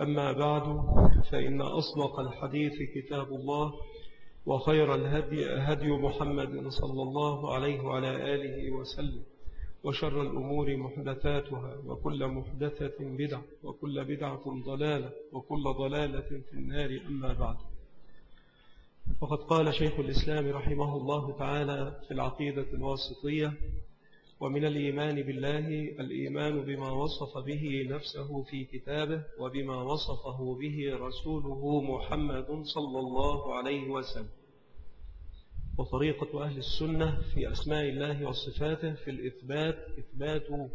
أما بعد فإن أصدق الحديث كتاب الله وخير الهدي هدي محمد صلى الله عليه وعلى آله وسلم وشر الأمور محدثاتها وكل محدثة بدع وكل بدعة ضلالة وكل ضلالة في النار أما بعد. وقد قال شيخ الإسلام رحمه الله تعالى في العقيدة الواسطية ومن الإيمان بالله الإيمان بما وصف به نفسه في كتابه وبما وصفه به رسوله محمد صلى الله عليه وسلم. وطريقة أهل السنة في أسماء الله وصفاته في الإثبات إثبات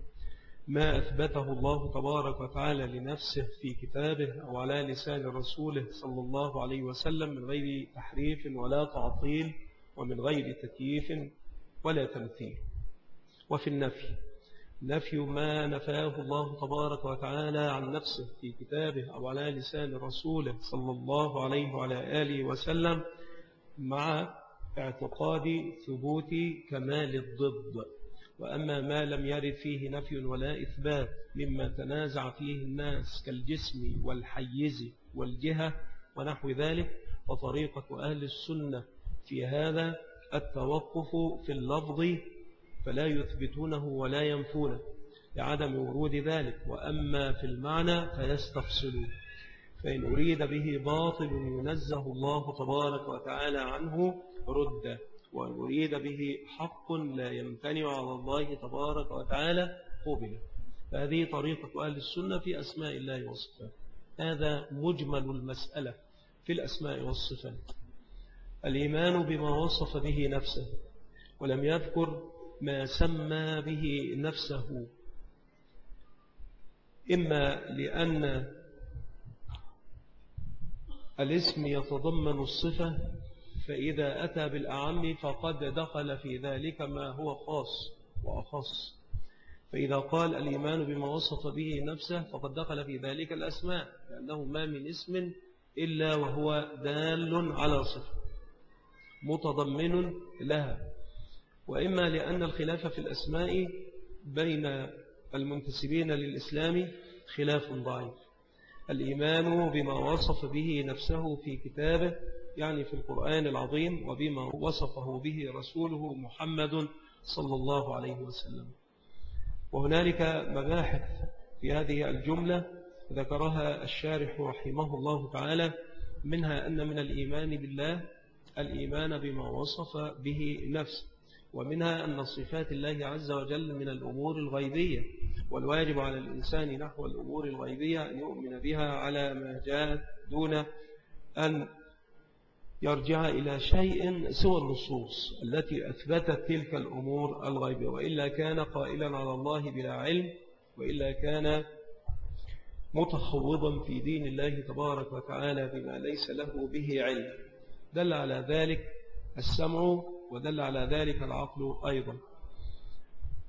ما أثبته الله تبارك وتعالى لنفسه في كتابه أو على لسان رسوله صلى الله عليه وسلم من غير تحريف ولا تعطيل ومن غير تكييف ولا تمثيل. وفي النفي. نفي ما نفاه الله تبارك وتعالى عن نفسه في كتابه أو على لسان رسوله صلى الله عليه وعلى آله وسلم مع اعتقاد ثبوت كمال الضد. وأما ما لم يرد فيه نفي ولا إثبات مما تنازع فيه الناس كالجسم والحيز والجهة ونحو ذلك وطريقة أهل السنة في هذا التوقف في اللفظ فلا يثبتونه ولا ينفونه لعدم ورود ذلك وأما في المعنى فيستفصلون فإن أريد به باطل ينزه الله تبارك وتعالى عنه رد وأن أريد به حق لا يمتنع على الله تبارك وتعالى قبل فهذه طريقة أهل السنة في أسماء الله والصفات هذا مجمل المسألة في الأسماء والصفات. الإيمان بما وصف به نفسه ولم يذكر ما سمى به نفسه. إما لأن الاسم يتضمن الصفة فإذا أتى بالأعم فقد دخل في ذلك ما هو خاص وأخص. فإذا قال الإيمان بما وصف به نفسه فقد دخل في ذلك الأسماء لأنه ما من اسم إلا وهو دال على صفة متضمن لها. وإما لأن الخلاف في الأسماء بين المنتسبين للإسلام خلاف ضعيف. الإيمان بما وصف به نفسه في كتابه يعني في القرآن العظيم وبما وصفه به رسوله محمد صلى الله عليه وسلم. وهنالك مباحث في هذه الجملة ذكرها الشارح رحمه الله تعالى منها أن من الإيمان بالله الإيمان بما وصف به نفسه. ومنها أن صفات الله عز وجل من الأمور الغيبية والواجب على الإنسان نحو الأمور الغيبية أن يؤمن بها على ما جاءت دون أن يرجع إلى شيء سوى النصوص التي أثبتت تلك الأمور الغيبية. وإلا كان قائلا على الله بلا علم وإلا كان متخوضا في دين الله تبارك وتعالى بما ليس له به علم. دل على ذلك السمع ودل على ذلك العقل أيضا.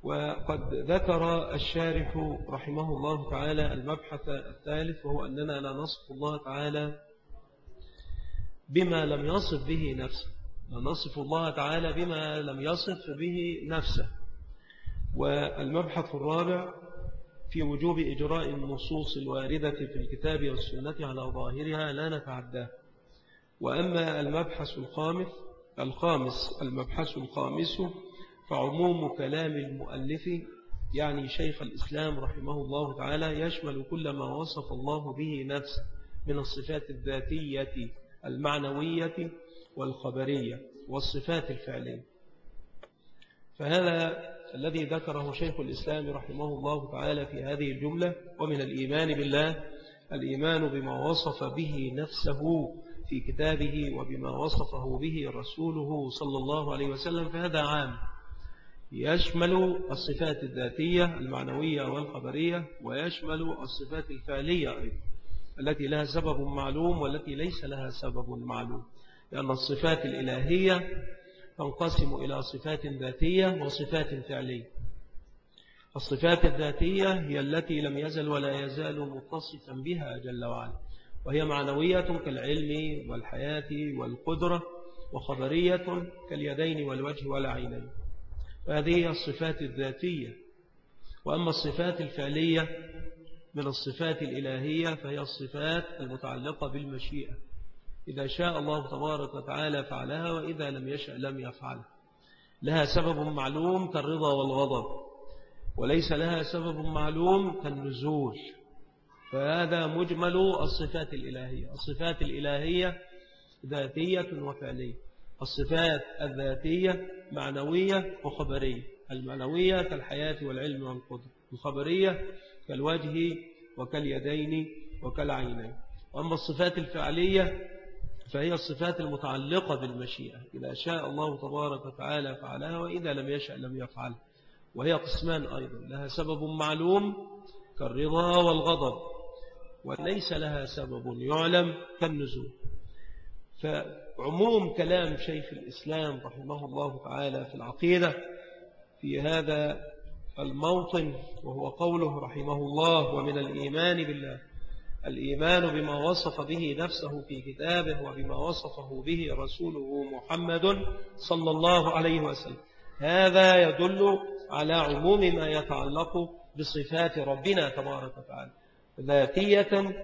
وقد ذكر الشارح رحمه الله تعالى المبحث الثالث وهو أننا لا نصف الله تعالى بما لم يصف به نفسه. نصف الله تعالى بما لم يصف به نفسه. والمبحث الرابع في وجوب إجراء النصوص الواردة في الكتاب والسنة على ظاهرها لا نتعداه. وأما المبحث الخامس الخامس المبحث الخامس فعموم كلام المؤلف يعني شيخ الإسلام رحمه الله تعالى يشمل كل ما وصف الله به نفسه من الصفات الذاتية المعنوية والخبرية والصفات الفعلية. فهذا الذي ذكره شيخ الإسلام رحمه الله تعالى في هذه الجملة ومن الإيمان بالله الإيمان بما وصف به نفسه في كتابه وبما وصفه به رسوله صلى الله عليه وسلم فهذا عام. يشمل الصفات الذاتية المعنوية والخبرية ويشمل الصفات الفعلية أيضا التي لها سبب معلوم والتي ليس لها سبب معلوم. لأن الصفات الإلهية تنقسم إلى صفات ذاتية وصفات فعلية. الصفات الذاتية هي التي لم يزل ولا يزال متصفا بها جل وعلا. وهي معنوية كالعلم والحياة والقدرة وخبرية كاليدين والوجه والعينين. فهذه هي الصفات الذاتية. وأما الصفات الفعلية من الصفات الإلهية فهي الصفات المتعلقة بالمشيئة. إذا شاء الله تبارك وتعالى فعلها وإذا لم يشأ لم يفعلها. لها سبب معلوم كالرضا والغضب وليس لها سبب معلوم كالنزول. فهذا مجمل الصفات الإلهية. الصفات الإلهية ذاتية وفعلية. الصفات الذاتية معنوية وخبرية. المعنوية كالحياة والعلم والقدر الخبرية كالوجه وكاليدين وكالعينين. وأما الصفات الفعلية فهي الصفات المتعلقة بالمشيئة. إذا شاء الله تبارك وتعالى فعلها وإذا لم يشأ لم يفعل. وهي قسمان أيضا. لها سبب معلوم كالرضا والغضب. وليس لها سبب يعلم كالنزول. فعموم كلام شيخ الإسلام رحمه الله تعالى في العقيدة في هذا الموطن وهو قوله رحمه الله ومن الإيمان بالله الإيمان بما وصف به نفسه في كتابه وبما وصفه به رسوله محمد صلى الله عليه وسلم. هذا يدل على عموم ما يتعلق بصفات ربنا تبارك وتعالى. ذاتية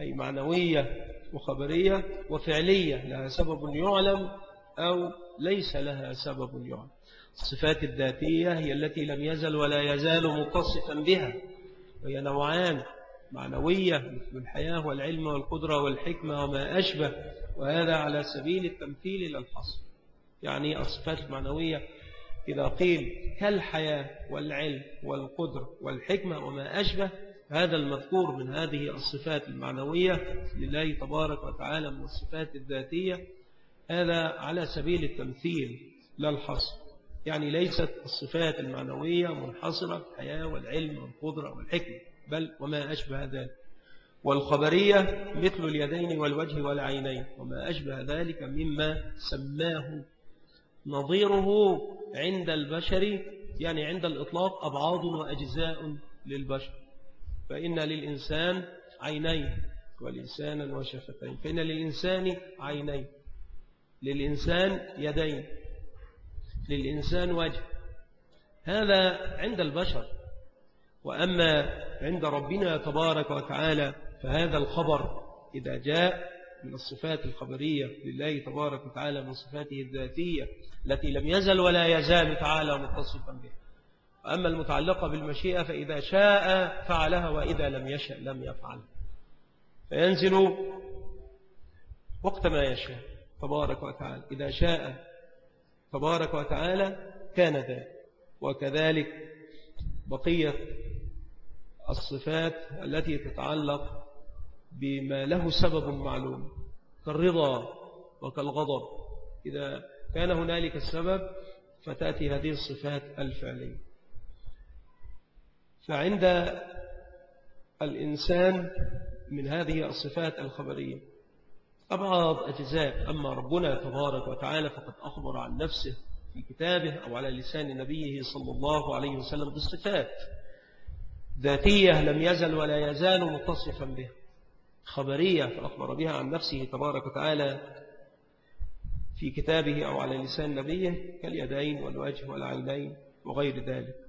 أي معنوية وخبرية وفعلية لها سبب يعلم أو ليس لها سبب يعلم. الصفات الذاتية هي التي لم يزل ولا يزال متصفا بها وهي نوعان معنوية مثل الحياة والعلم والقدرة والحكمة وما أشبه وهذا على سبيل التمثيل إلى الحصر يعني الصفات المعنوية إذا قيل كالحياة والعلم والقدرة والحكمة وما أشبه هذا المذكور من هذه الصفات المعنوية لله تبارك وتعالى من الصفات الذاتية هذا على سبيل التمثيل لا الحصر يعني ليست الصفات المعنوية منحصرة في الحياة والعلم والقدرة والحكمة بل وما أشبه ذلك. والخبرية مثل اليدين والوجه والعينين وما أشبه ذلك مما سماه نظيره عند البشر يعني عند الإطلاق أبعاض وأجزاء للبشر. فإن للإنسان عينين ولسانا وشفتين فإن للإنسان عينين للإنسان يدين للإنسان وجه. هذا عند البشر. وأما عند ربنا تبارك وتعالى فهذا الخبر إذا جاء من الصفات الخبرية لله تبارك وتعالى من صفاته الذاتية التي لم يزل ولا يزال تعالى متصفا بها. أما المتعلقة بالمشيئة فإذا شاء فعلها وإذا لم يشأ لم يفعل. فينزل وقت ما يشاء. تبارك وتعالى. إذا شاء تبارك وتعالى كان ذلك. وكذلك بقية الصفات التي تتعلق بما له سبب معلوم. كالرضا وكالغضب. إذا كان هنالك السبب فتأتي هذه الصفات الفعلية. فعند الإنسان من هذه الصفات الخبرية أبعض أجزاء أما ربنا تبارك وتعالى فقد أخبر عن نفسه في كتابه أو على لسان نبيه صلى الله عليه وسلم بالصفات. ذاتية لم يزل ولا يزال متصفا بها. خبرية فأخبر بها عن نفسه تبارك وتعالى في كتابه أو على لسان نبيه كاليدين والوجه والعينين وغير ذلك.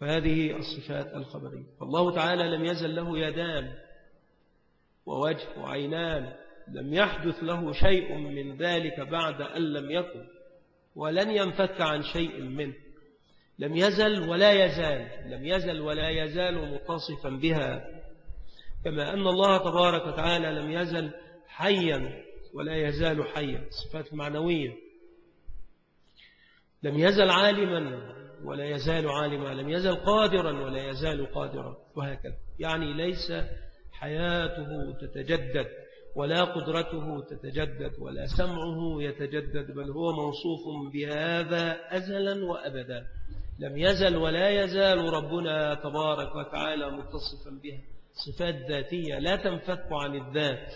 فهذه الصفات الخبرية. فالله تعالى لم يزل له يدان ووجه وعينان لم يحدث له شيء من ذلك بعد أن لم يكن ولن ينفك عن شيء منه. لم يزل ولا يزال لم يزل ولا يزال متصفا بها. كما أن الله تبارك وتعالى لم يزل حيا ولا يزال حيا صفات معنوية. لم يزل عالما ولا يزال عالما لم يزل قادرا ولا يزال قادرا وهكذا. يعني ليس حياته تتجدد ولا قدرته تتجدد ولا سمعه يتجدد بل هو موصوف بهذا أزلا وأبدا. لم يزل ولا يزال ربنا تبارك وتعالى متصفا بها صفات ذاتية لا تنفك عن الذات.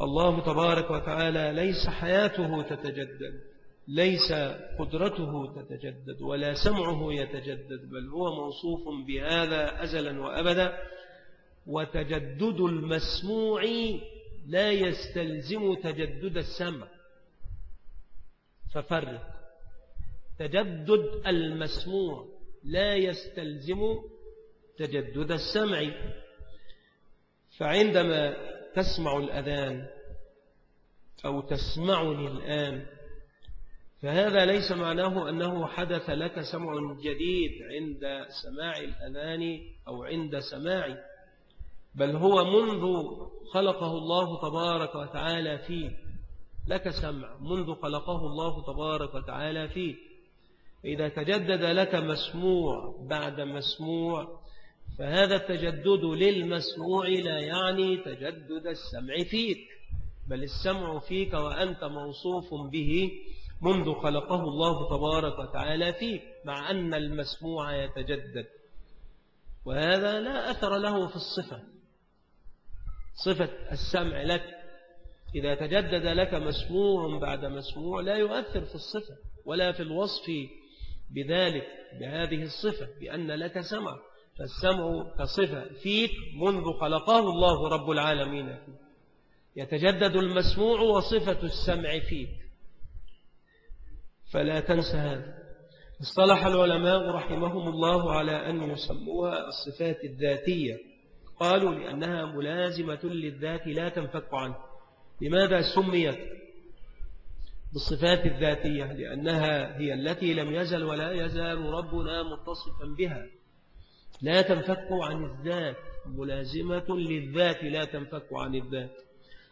الله تبارك وتعالى ليس حياته تتجدد. ليس قدرته تتجدد ولا سمعه يتجدد بل هو موصوف بهذا أزلا وأبدا. وتجدد المسموع لا يستلزم تجدد السمع. ففرق. تجدد المسموع لا يستلزم تجدد السمع. فعندما تسمع الأذان أو تسمعني الآن فهذا ليس معناه أنه حدث لك سمع جديد عند سماع الأذان أو عند سماعي بل هو منذ خلقه الله تبارك وتعالى فيه. لك سمع منذ خلقه الله تبارك وتعالى فيه. إذا تجدد لك مسموع بعد مسموع فهذا التجدد للمسموع لا يعني تجدد السمع فيك بل السمع فيك وأنت موصوف به. منذ خلقه الله تبارك وتعالى فيك مع أن المسموع يتجدد. وهذا لا أثر له في الصفة. صفة السمع لك. إذا تجدد لك مسموع بعد مسموع لا يؤثر في الصفة ولا في الوصف بذلك بهذه الصفة بأن لك سمع. فالسمع كصفة فيك منذ خلقه الله رب العالمين فيك. يتجدد المسموع وصفة السمع فيك. فلا تنسى هذا. اصطلح العلماء رحمهم الله على أن يسموها الصفات الذاتية. قالوا لأنها ملازمة للذات لا تنفك عنه. لماذا سميت بالصفات الذاتية؟ لأنها هي التي لم يزل ولا يزال ربنا متصفا بها. لا تنفك عن الذات ملازمة للذات لا تنفك عن الذات.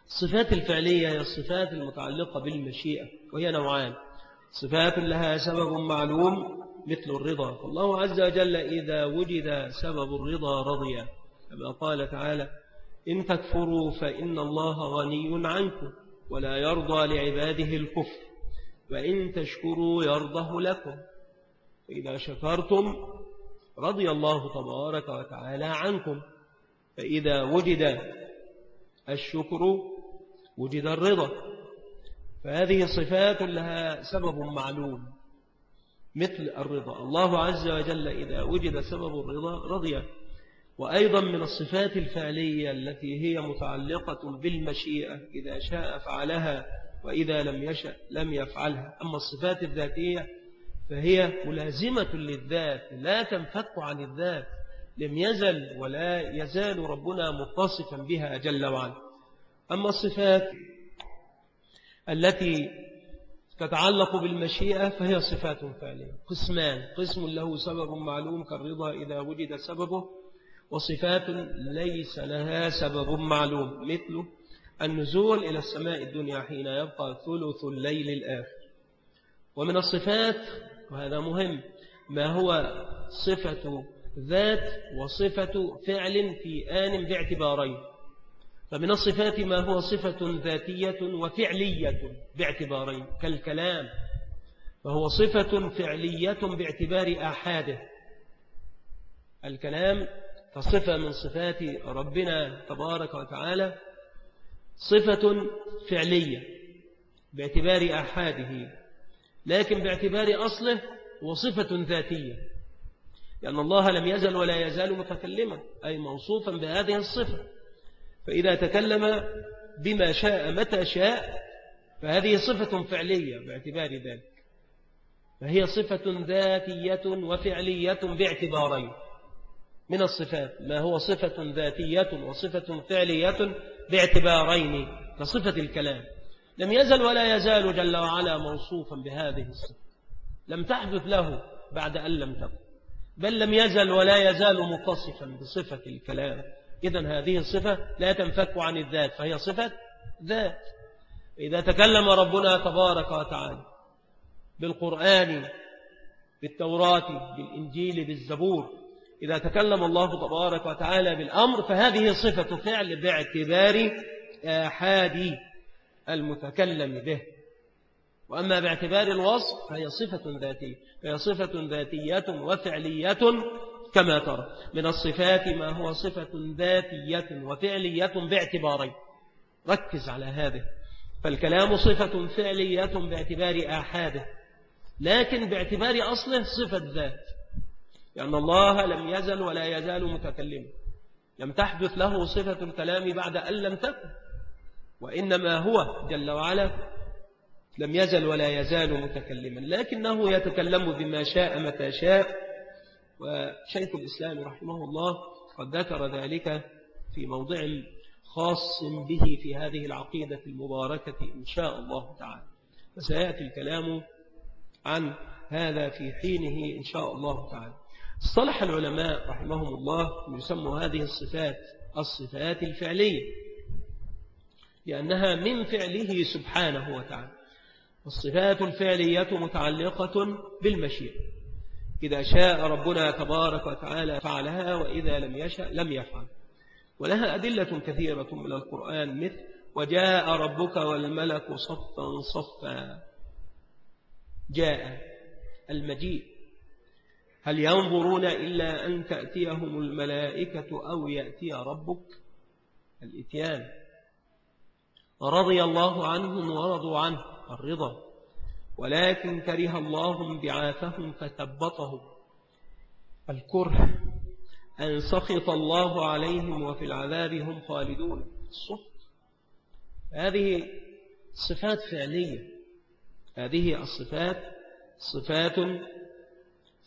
الصفات الفعلية هي الصفات المتعلقة بالمشيئة وهي نوعان. صفات لها سبب معلوم مثل الرضا. فالله عز وجل إذا وجد سبب الرضا رضي. كما قال تعالى إن تكفروا فإن الله غني عنكم ولا يرضى لعباده الكفر وإن تشكروا يرضه لكم. فإذا شكرتم رضي الله تبارك وتعالى عنكم. فإذا وجد الشكر وجد الرضا. فهذه صفات لها سبب معلوم مثل الرضا. الله عز وجل إذا وجد سبب الرضا رضي. وأيضا من الصفات الفعلية التي هي متعلقة بالمشيئة. إذا شاء فعلها وإذا لم يشأ لم يفعلها. أما الصفات الذاتية فهي ملازمة للذات لا تنفك عن الذات. لم يزل ولا يزال ربنا متصفا بها جل وعلا. أما الصفات التي تتعلق بالمشيئة فهي صفات فعلية. قسمان. قسم له سبب معلوم كالرضا إذا وجد سببه وصفات ليس لها سبب معلوم مثل النزول إلى السماء الدنيا حين يبقى ثلث الليل الآخر. ومن الصفات وهذا مهم ما هو صفة ذات وصفة فعل في آن باعتبارين. فمن الصفات ما هو صفة ذاتية وفعلية باعتبارين كالكلام. فهو صفة فعلية باعتبار آحاده. الكلام كصفة من صفات ربنا تبارك وتعالى صفة فعلية باعتبار أحاده. لكن باعتبار أصله هو صفة ذاتية لأن الله لم يزل ولا يزال متكلما أي موصوفا بهذه الصفة. فإذا تكلم بما شاء متى شاء فهذه صفة فعلية باعتبار ذلك. فهي صفة ذاتية وفعلية باعتبارين. من الصفات ما هو صفة ذاتية وصفة فعلية باعتبارين كصفة الكلام. لم يزل ولا يزال جل وعلا موصوفا بهذه الصفة. لم تحدث له بعد أن لم تكن بل لم يزل ولا يزال متصفا بصفة الكلام. إذا هذه الصفة لا تنفك عن الذات فهي صفة ذات. إذا تكلم ربنا تبارك وتعالى بالقرآن بالتوراة بالإنجيل بالزبور إذا تكلم الله تبارك وتعالى بالأمر فهذه صفة فعل باعتبار آحاد المتكلم به. وأما باعتبار الوصف فهي صفة ذاتية فهي صفة ذاتية وفعلية كما ترى من الصفات ما هو صفة ذاتية وفعلية باعتبارين. ركز على هذا فالكلام صفة فعلية باعتبار آحاده لكن باعتبار أصله صفة ذات. لأن الله لم يزل ولا يزال متكلما لم تحدث له صفة الكلام بعد أن لم تكن وإنما هو جل وعلا لم يزل ولا يزال متكلما لكنه يتكلم بما شاء متى شاء وشيخ الإسلام رحمه الله قد ذكر ذلك في موضع خاص به في هذه العقيدة المباركة إن شاء الله تعالى. فسيأتي الكلام عن هذا في حينه إن شاء الله تعالى. اصطلح العلماء رحمهم الله يسموا هذه الصفات الصفات الفعلية لأنها من فعله سبحانه وتعالى. الصفات الفعلية متعلقة بالمشيئة. إذا شاء ربنا تبارك وتعالى فعلها وإذا لم يشأ لم يفعل. ولها أدلة كثيرة من القرآن مثل وجاء ربك والملك صفا صفا. جاء المجيء. هل ينظرون إلا أن تأتيهم الملائكة أو يأتي ربك؟ الإتيان. رضي الله عنهم ورضوا عنه. الرضا. ولكن كره الله بعاثهم فثبطهم. الكره أن سخط الله عليهم وفي العذاب هم خالدون. الصفت هذه صفات فعلية. هذه الصفات صفات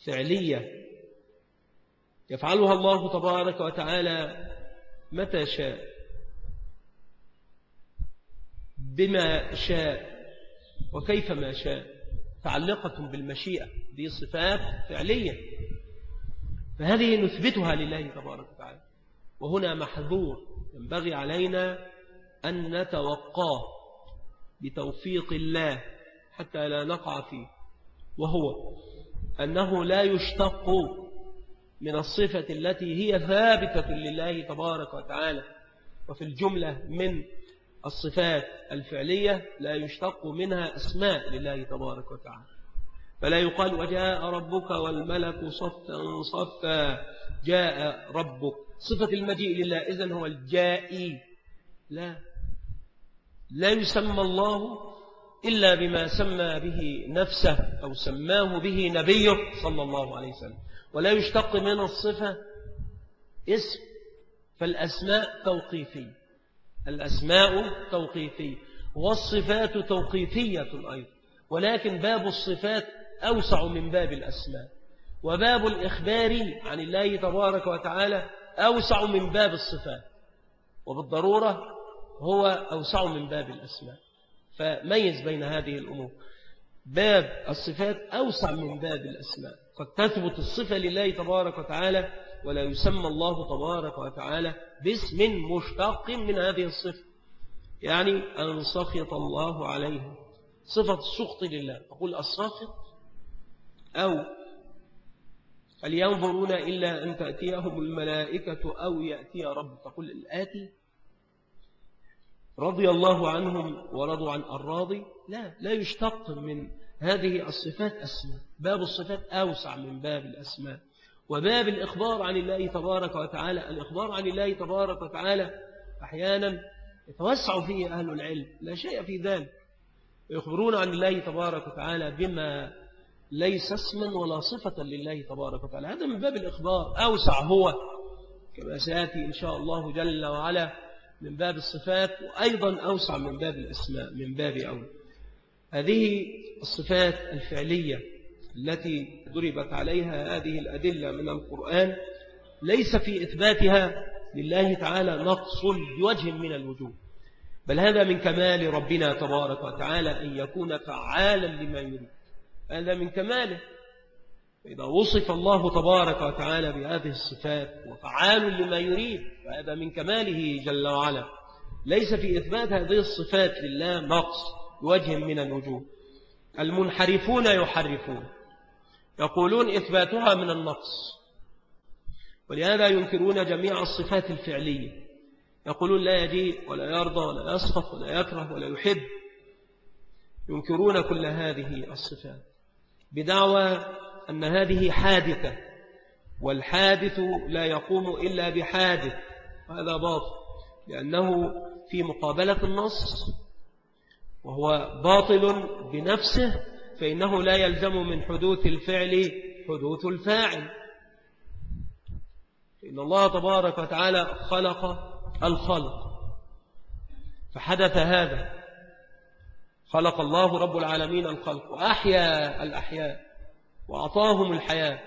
فعلية. يفعلها الله تبارك وتعالى متى شاء. بما شاء. وكيف ما شاء. تعلقة بالمشيئة دي صفات فعلية. فهذه نثبتها لله تبارك وتعالى. وهنا محذور ينبغي علينا أن نتوقاه بتوفيق الله حتى لا نقع فيه. وهو أنه لا يشتق من الصفة التي هي ثابتة لله تبارك وتعالى. وفي الجملة من الصفات الفعلية لا يشتق منها أسماء لله تبارك وتعالى. فلا يقال وجاء ربك والملك صفا صفا جاء ربك. صفة المجيء لله إذن هو الجائي. لا لا يسمى الله إلا بما سمى به نفسه أو سماه به نبيه صلى الله عليه وسلم. ولا يشتق من الصفة اسم فالأسماء توقيفية. الأسماء توقيفية والصفات توقيفية أيضا ولكن باب الصفات أوسع من باب الأسماء وباب الإخبار عن الله تبارك وتعالى أوسع من باب الصفات وبالضرورة هو أوسع من باب الأسماء. فميز بين هذه الأمور. باب الصفات أوسع من باب الأسماء قد تثبت الصفة لله تبارك وتعالى ولا يسمى الله تبارك وتعالى باسم مشتق من هذه الصفة. يعني أن سخط الله عليه. صفة السخط لله. تقول الساخط أو هل ينظرون إلا أن تأتيهم الملائكة أو يأتي رب. تقول الآتي رضي الله عنهم ورضوا عن الراضي. لا لا يشتق من هذه الصفات أسماء. باب الصفات أوسع من باب الأسماء. وباب الإخبار عن الله تبارك وتعالى. الإخبار عن الله تبارك وتعالى أحيانا يتوسع فيه أهل العلم لا شيء في ذلك. يخبرون عن الله تبارك وتعالى بما ليس اسما ولا صفة لله تبارك وتعالى. هذا من باب الإخبار أوسع هو كما سيأتي إن شاء الله جل وعلا من باب الصفات وأيضا أوسع من باب الأسماء من باب أول. هذه الصفات الفعلية. التي ضربت عليها هذه الأدلة من القرآن ليس في إثباتها لله تعالى نقص بوجه من الوجوه. بل هذا من كمال ربنا تبارك وتعالى أن يكون فعالا لما يريد. هذا من كماله. فإذا وصف الله تبارك وتعالى بهذه الصفات وفعال لما يريد فهذا من كماله جل وعلا. ليس في إثبات هذه الصفات لله نقص بوجه من الوجوه. المنحرفون يحرفون. يقولون إثباتها من النقص. ولهذا ينكرون جميع الصفات الفعلية. يقولون لا يجيء ولا يرضى ولا يسخط ولا يكره ولا يحب. ينكرون كل هذه الصفات. بدعوى أن هذه حادثة والحادث لا يقوم إلا بحادث. هذا باطل لأنه في مقابلة النص وهو باطل بنفسه فإنه لا يلزم من حدوث الفعل حدوث الفاعل. إن الله تبارك وتعالى خلق الخلق فحدث هذا. خلق الله رب العالمين الخلق وأحيا الأحياء وأعطاهم الحياة.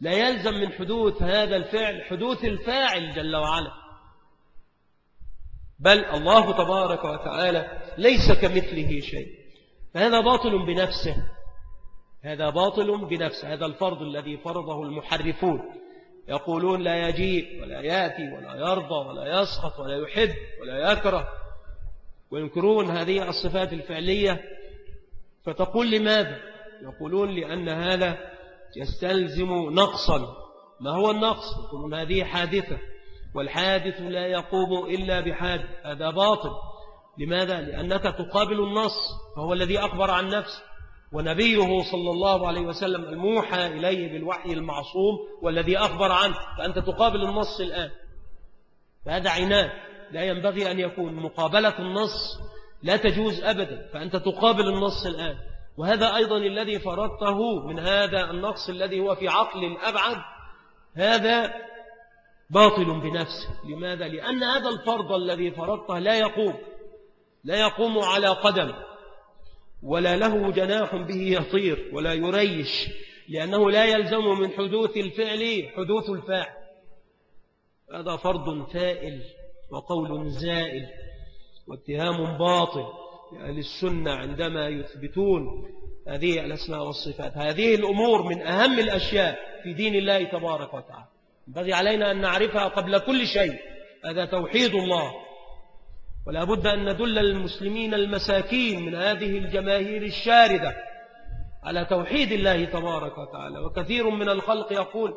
لا يلزم من حدوث هذا الفعل حدوث الفاعل جل وعلا. بل الله تبارك وتعالى ليس كمثله شيء. فهذا باطل بنفسه. هذا باطل بنفسه. هذا الفرض الذي فرضه المحرفون. يقولون لا يجيء ولا يأتي ولا يرضى ولا يسخط ولا يحب ولا يكره. وينكرون هذه الصفات الفعلية. فتقول لماذا؟ يقولون لأن هذا يستلزم نقصا. ما هو النقص؟ يقولون هذه حادثة. والحادث لا يقوم إلا بحادث. هذا باطل. لماذا؟ لأنك تقابل النص فهو الذي أخبر عن نفسه. ونبيه صلى الله عليه وسلم الموحى إليه بالوحي المعصوم والذي أخبر عنه. فأنت تقابل النص الآن. فهذا عناد. لا ينبغي أن يكون. مقابلة النص لا تجوز أبدا. فأنت تقابل النص الآن. وهذا أيضا الذي فرضته من هذا النقص الذي هو في عقل أبعد هذا باطل بنفسه. لماذا؟ لأن هذا الفرض الذي فرضته لا يقوم. لا يقوم على قدم ولا له جناح به يطير ولا يريش لأنه لا يلزم من حدوث الفعل حدوث الفاعل. هذا فرض فائل وقول زائل واتهام باطل لأهل السنة عندما يثبتون هذه الأسماء والصفات. هذه الأمور من أهم الأشياء في دين الله تبارك وتعالى. ينبغي علينا أن نعرفها قبل كل شيء. هذا توحيد الله. ولا بد أن ندل المسلمين المساكين من هذه الجماهير الشاردة على توحيد الله تبارك وتعالى. وكثير من الخلق يقول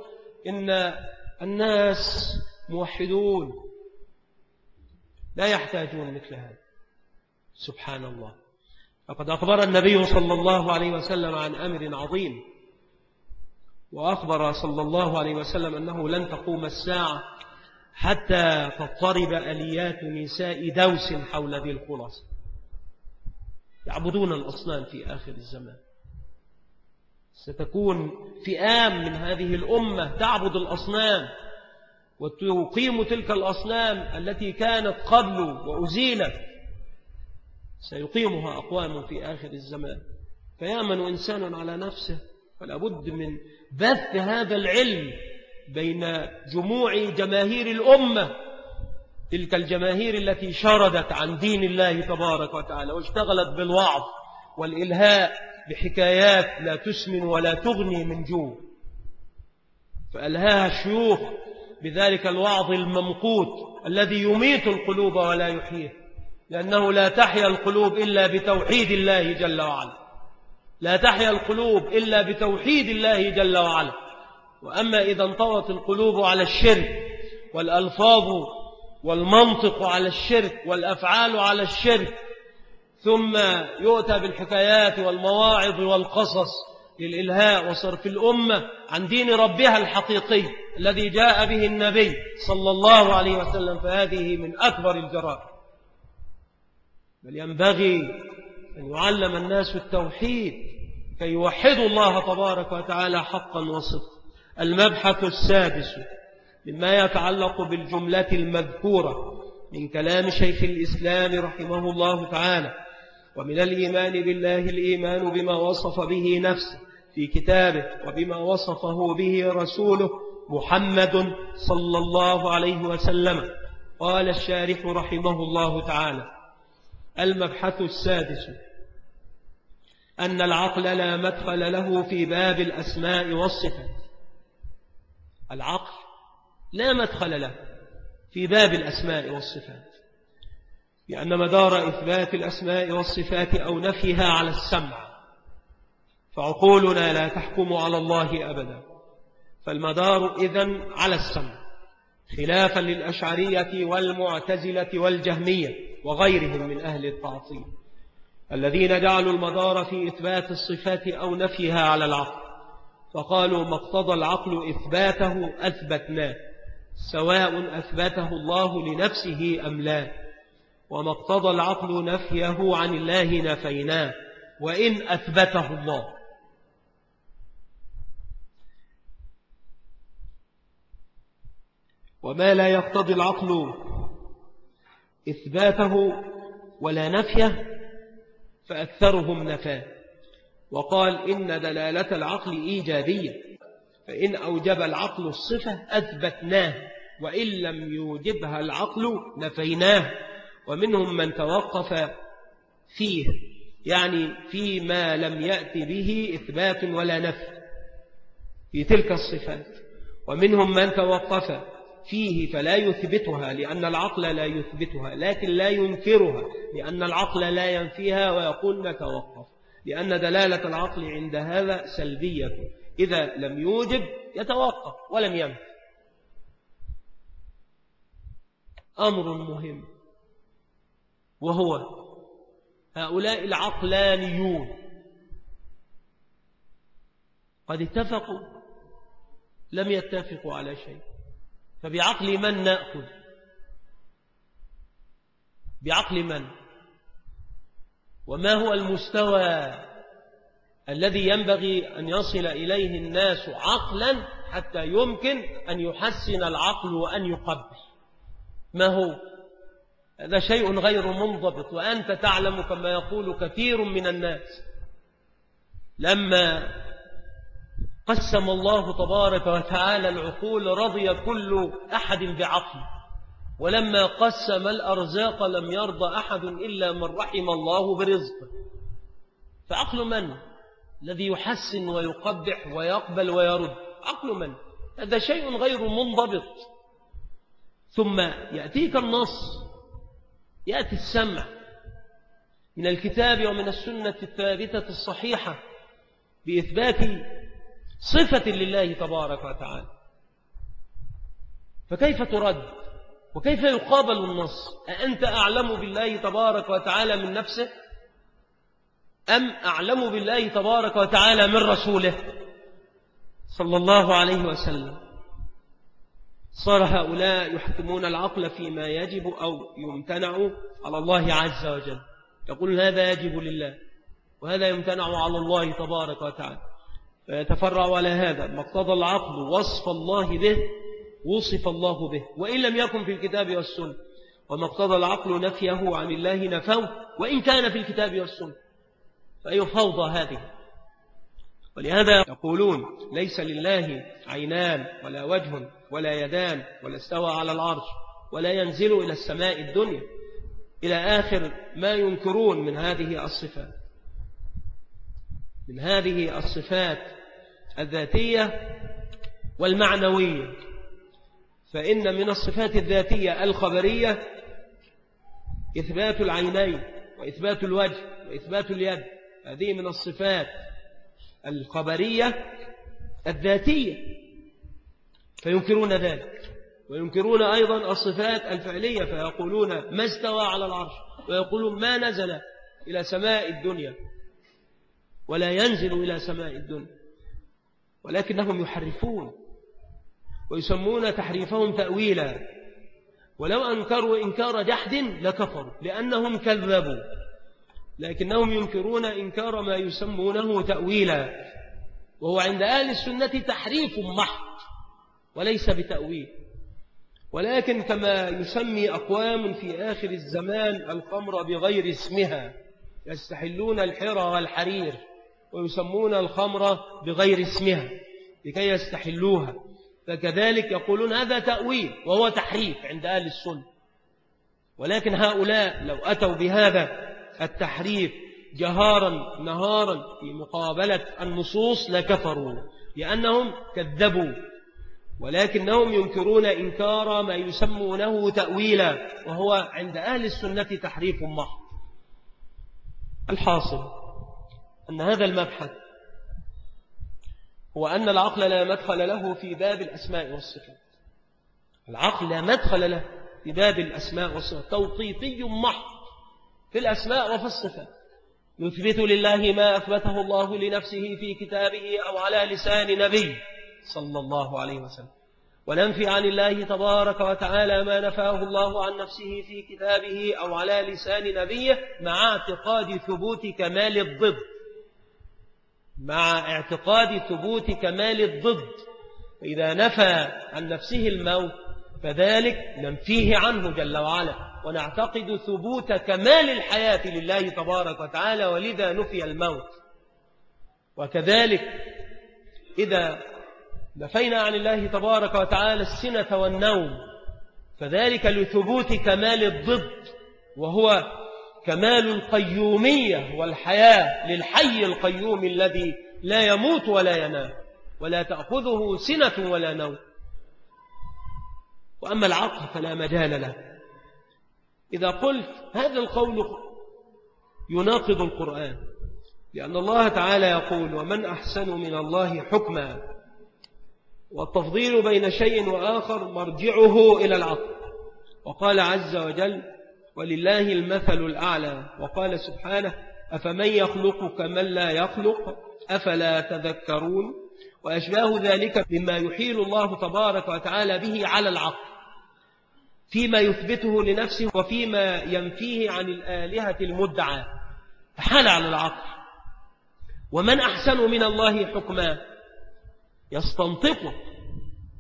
إن الناس موحدون لا يحتاجون مثل هذا. سبحان الله. فقد أخبر النبي صلى الله عليه وسلم عن أمر عظيم وأخبر صلى الله عليه وسلم أنه لن تقوم الساعة حتى تضطرب أليات نساء دوس حول ذي الخلص يعبدون الأصنام في آخر الزمان. ستكون فئام من هذه الأمة تعبد الأصنام وتقيم تلك الأصنام التي كانت قبل وأزيلت. سيقيمها أقوام في آخر الزمان. فيأمن إنسان على نفسه فلا بد من بث هذا العلم بين جموع جماهير الأمة تلك الجماهير التي شردت عن دين الله تبارك وتعالى واشتغلت بالوعظ والإلهاء بحكايات لا تسمن ولا تغني من جوع. فألهاها الشيوخ بذلك الوعظ الممقوت الذي يميت القلوب ولا يحييه لأنه لا تحيا القلوب إلا بتوحيد الله جل وعلا. لا تحيا القلوب إلا بتوحيد الله جل وعلا. وأما إذا انطوت القلوب على الشرك والألفاظ والمنطق على الشرك والأفعال على الشرك ثم يؤتى بالحكايات والمواعظ والقصص للإلهاء وصرف الأمة عن دين ربها الحقيقي الذي جاء به النبي صلى الله عليه وسلم فهذه من أكبر الجرائم. بل ينبغي أن يعلم الناس التوحيد كي يوحدوا الله تبارك وتعالى حقا وصدقا. المبحث السادس مما يتعلق بالجملة المذكورة من كلام شيخ الإسلام رحمه الله تعالى ومن الإيمان بالله الإيمان بما وصف به نفسه في كتابه وبما وصفه به رسوله محمد صلى الله عليه وسلم قال الشارح رحمه الله تعالى. المبحث السادس أن العقل لا مدخل له في باب الأسماء والصفات. العقل لا مدخل له في باب الأسماء والصفات لأن مدار إثبات الأسماء والصفات أو نفيها على السمع فعقولنا لا تحكم على الله أبدا فالمدار إذن على السمع خلافا للأشعرية والمعتزلة والجهمية وغيرهم من أهل التعطيل الذين جعلوا المدار في إثبات الصفات أو نفيها على العقل. فقالوا ما اقتضى العقل إثباته أثبتناه سواء أثبته الله لنفسه أم لا. وما اقتضى العقل نفيه عن الله نفيناه وإن أثبته الله. وما لا يقتضي العقل إثباته ولا نفيه فأكثرهم نفاه. وقال إن دلالة العقل إيجابية فإن أوجب العقل الصفة أثبتناه وإن لم يوجبها العقل نفيناه. ومنهم من توقف فيه يعني فيما لم يأتي به إثبات ولا نفي في تلك الصفات. ومنهم من توقف فيه فلا يثبتها لأن العقل لا يثبتها لكن لا ينكرها لأن العقل لا ينفيها ويقول نتوقف لأن دلالة العقل عند هذا سلبية. إذا لم يوجب يتوقف ولم ينفي أمر مهم. وهو هؤلاء العقلانيون. قد اتفقوا لم يتفقوا على شيء. فبعقل من نأخذ؟ بعقل من؟ وما هو المستوى الذي ينبغي أن يصل إليه الناس عقلا حتى يمكن أن يحسن العقل وأن يقبل؟ ما هو؟ هذا شيء غير منضبط وأنت تعلم كما يقول كثير من الناس. لما قسم الله تبارك وتعالى العقول رضي كل أحد بعقل ولما قسم الأرزاق لم يرضى أحد إلا من رحم الله برزقه فعقل من؟ الذي يحسن ويقبح ويقبل ويرد. عقل من؟ هذا شيء غير منضبط. ثم يأتيك النص. يأتي السمع. من الكتاب ومن السنة الثابتة الصحيحة بإثبات صفة لله تبارك وتعالى. فكيف ترد؟ وكيف يقابل النص؟ أأنت أعلم بالله تبارك وتعالى من نفسه؟ أم أعلم بالله تبارك وتعالى من رسوله؟ صلى الله عليه وسلم. صار هؤلاء يحكمون العقل فيما يجب أو يمتنع على الله عز وجل. يقول هذا يجب لله وهذا يمتنع على الله تبارك وتعالى. فيتفرع على هذا. ما اقتضى العقل وصف الله به وصف الله به وإن لم يكن في الكتاب والسنة. وما اقتضى العقل نفيه عن الله نفوه وإن كان في الكتاب والسنة. فأي فوضى هذه. ولهذا يقولون ليس لله عينان ولا وجه ولا يدان ولا استوى على العرش ولا ينزل إلى السماء الدنيا. إلى آخر ما ينكرون من هذه الصفات. من هذه الصفات الذاتية والمعنوية. فإن من الصفات الذاتية الخبرية إثبات العينين وإثبات الوجه وإثبات اليد. هذه من الصفات الخبرية الذاتية. فينكرون ذلك. وينكرون أيضا الصفات الفعلية فيقولون ما استوى على العرش ويقولون ما نزل إلى سماء الدنيا ولا ينزل إلى سماء الدنيا ولكنهم يحرفون ويسمون تحريفهم تأويلا. ولو أنكروا إنكار جحد لكفروا لأنهم كذبوا. لكنهم ينكرون إنكار ما يسمونه تأويلا. وهو عند أهل السنة تحريف محض وليس بتأويل. ولكن كما يسمي أقوام في آخر الزمان الخمر بغير اسمها يستحلون الحرى والحرير ويسمون الخمر بغير اسمها لكي يستحلوها. فكذلك يقولون هذا تأويل وهو تحريف عند أهل السنة. ولكن هؤلاء لو أتوا بهذا التحريف جهارا نهارا في مقابلة النصوص لكفروا لأنهم كذبوا ولكنهم ينكرون إنكار ما يسمونه تأويلا وهو عند أهل السنة تحريف محض الحاصل أن هذا المبحث هو أن العقل لا مدخل له في باب الأسماء والصفات. العقل لا مدخل له في باب الأسماء والصفات. توقيفي محض في الأسماء وفي الصفات. يثبت لله ما أثبته الله لنفسه في كتابه أو على لسان نبي صلى الله عليه وسلم. وننفي عن الله تبارك وتعالى ما نفاه الله عن نفسه في كتابه أو على لسان نبيه مع اعتقاد ثبوت كمال الضد مع اعتقاد ثبوت كمال الضد. فإذا نفى عن نفسه الموت فذلك ننفيه عنه جل وعلا. ونعتقد ثبوت كمال الحياة لله تبارك وتعالى ولذا نفي الموت. وكذلك إذا نفينا عن الله تبارك وتعالى السنة والنوم فذلك لثبوت كمال الضد. وهو كمال القيومية والحياة للحي القيوم الذي لا يموت ولا ينام ولا تأخذه سنة ولا نوم. وأما العقل فلا مجال له. إذا قلت هذا القول يناقض القرآن لأن الله تعالى يقول ومن أحسن من الله حكما والتفضيل بين شيء وآخر مرجعه إلى العقل وقال عز وجل ولله المثل الأعلى. وقال سبحانه أفمن يخلق كمن لا يخلق؟ أفلا تذكرون؟ وأشباه ذلك مما يحيل الله تبارك وتعالى به على العقل. فيما يثبته لنفسه وفيما ينفيه عن الآلهة المدعى. حال على العقل. ومن أحسن من الله حكما؟ يستنطقه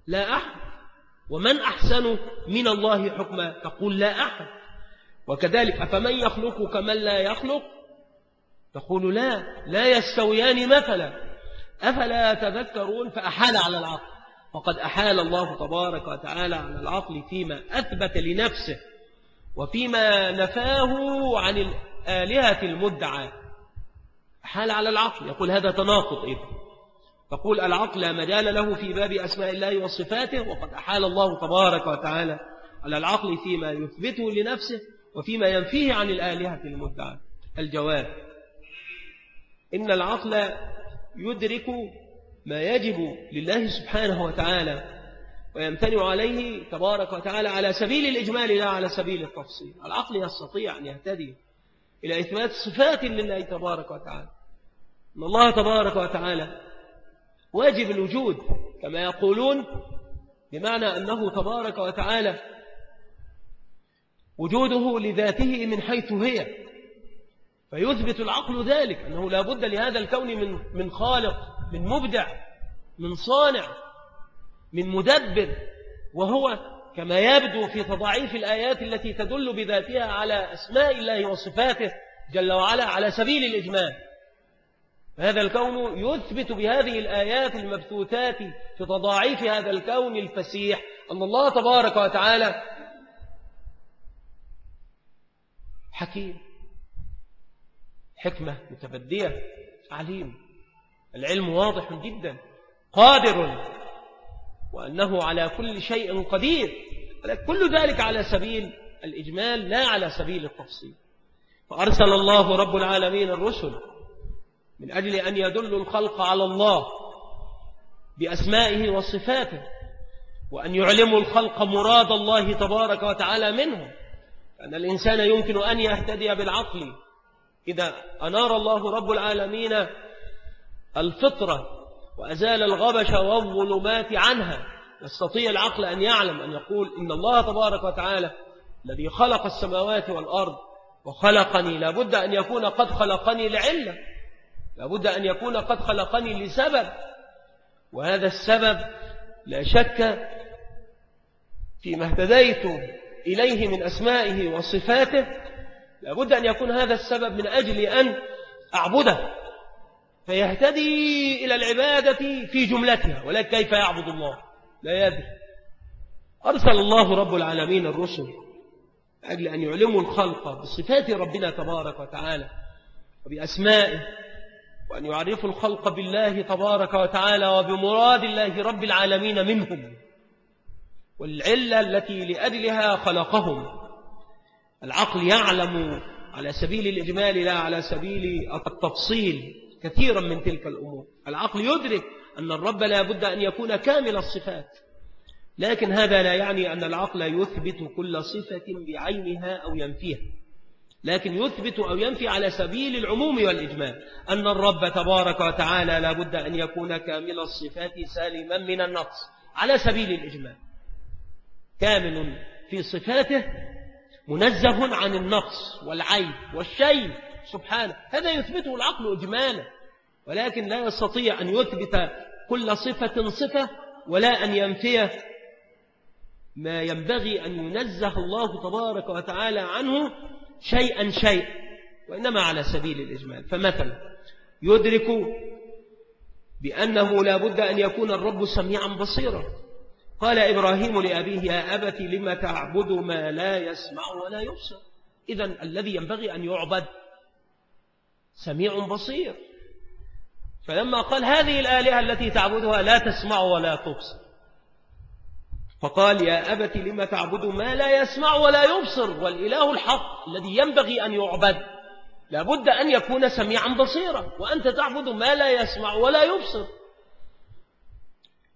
لا أحد. ومن أحسن من الله حكما؟ تقول لا أحد. وكذلك أفمن يخلق كمن لا يخلق؟ تقول لا لا يستويان مثلا. أفلا تذكرون فأحال على العقل. وقد أحال الله تبارك وتعالى على العقل فيما أثبت لنفسه وفيما نفاه عن الآلهة المدعى أحال على العقل. يقول هذا تناقض إذن. تقول العقل لا مجال له في باب أسماء الله وصفاته وقد أحال الله تبارك وتعالى على العقل فيما يثبته لنفسه. وفيما ينفيه عن الآلهة المدعى الجواب إن العقل يدرك ما يجب لله سبحانه وتعالى ويمتنع عليه تبارك وتعالى على سبيل الإجمال لا على سبيل التفصيل. العقل يستطيع أن يهتدي إلى إثبات صفات لله تبارك وتعالى. أن الله تبارك وتعالى واجب الوجود كما يقولون بمعنى أنه تبارك وتعالى وجوده لذاته من حيث هي. فيثبت العقل ذلك أنه لا بد لهذا الكون من من خالق من مبدع من صانع من مدبر وهو كما يبدو في تضعيف الآيات التي تدل بذاتها على أسماء الله وصفاته جل وعلا على سبيل الإجمال. هذا الكون يثبت بهذه الآيات المبثوثات في تضاعيف هذا الكون الفسيح أن الله تبارك وتعالى حكيم. حكمة متبدية عليم العلم واضح جدا قادر وأنه على كل شيء قدير. كل ذلك على سبيل الإجمال لا على سبيل التفصيل. فأرسل الله رب العالمين الرسل من أجل أن يدل الخلق على الله بأسمائه وصفاته وأن يعلموا الخلق مراد الله تبارك وتعالى منهم. أن الإنسان يمكن أن يهتدي بالعقل. إذا أنار الله رب العالمين الفطرة وأزال الغبش والظلمات عنها يستطيع العقل أن يعلم أن يقول إن الله تبارك وتعالى الذي خلق السماوات والأرض وخلقني لابد أن يكون قد خلقني لعلة لابد أن يكون قد خلقني لسبب. وهذا السبب لا شك فيما اهتديت إليه من أسمائه وصفاته لابد أن يكون هذا السبب من أجل أن أعبده. فيهتدي إلى العبادة في جملتها ولكن كيف يعبد الله؟ لا يدري. أرسل الله رب العالمين الرسل أجل أن يعلموا الخلق بصفات ربنا تبارك وتعالى وبأسمائه وأن يعرفوا الخلق بالله تبارك وتعالى وبمراد الله رب العالمين منهم. والعلة التي لأجلها خلقهم. العقل يعلم على سبيل الإجمال لا على سبيل التفصيل كثيرا من تلك الأمور. العقل يدرك أن الرب لا بد أن يكون كامل الصفات لكن هذا لا يعني أن العقل يثبت كل صفة بعينها أو ينفيها لكن يثبت أو ينفي على سبيل العموم والإجمال. أن الرب تبارك وتعالى لا بد أن يكون كامل الصفات سالما من النقص على سبيل الإجمال. كامل في صفاته منزه عن النقص والعيب والشيء. سبحانه هذا يثبته العقل إجمالا. ولكن لا يستطيع أن يثبت كل صفة صفة ولا أن ينفي ما ينبغي أن ينزه الله تبارك وتعالى عنه شيئا شيئا وإنما على سبيل الإجمال. فمثلا يدرك بأنه لا بد أن يكون الرب سميعا بصيرا. قال إبراهيم لأبيه يا أبت لم تعبد ما لا يسمع ولا يبصر؟ إذا الذي ينبغي أن يعبد سميع بصير. فلما قال هذه الآلهة التي تعبدها لا تسمع ولا تبصر فقال يا أبت لم تعبد ما لا يسمع ولا يبصر؟ والإله الحق الذي ينبغي أن يعبد لابد أن يكون سميعا بصيرا وأنت تعبد ما لا يسمع ولا يبصر.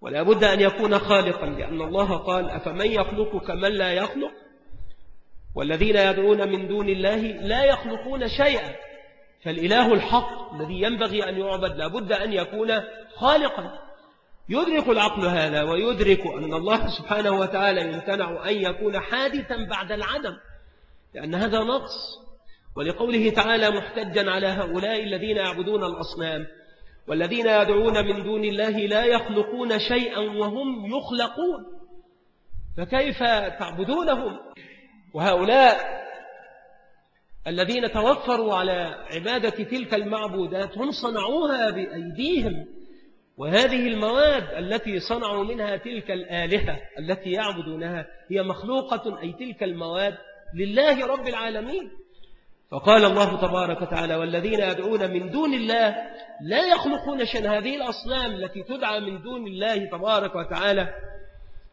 ولا بد أن يكون خالقا لأن الله قال أفمن يخلق كمن لا يخلق؟ والذين يدعون من دون الله لا يخلقون شيئا. فالإله الحق الذي ينبغي أن يعبد لابد أن يكون خالقا. يدرك العقل هذا ويدرك أن الله سبحانه وتعالى يمتنع أن يكون حادثا بعد العدم لأن هذا نقص. ولقوله تعالى محتجا على هؤلاء الذين يعبدون الأصنام والذين يدعون من دون الله لا يخلقون شيئا وهم يخلقون. فكيف تعبدونهم؟ وهؤلاء الذين توفروا على عبادة تلك المعبودات هم صنعوها بأيديهم. وهذه المواد التي صنعوا منها تلك الآلهة التي يعبدونها هي مخلوقة أي تلك المواد لله رب العالمين. فقال الله تبارك وتعالى والذين يدعون من دون الله لا يخلقون شيئا. هذه الأصنام التي تدعى من دون الله تبارك وتعالى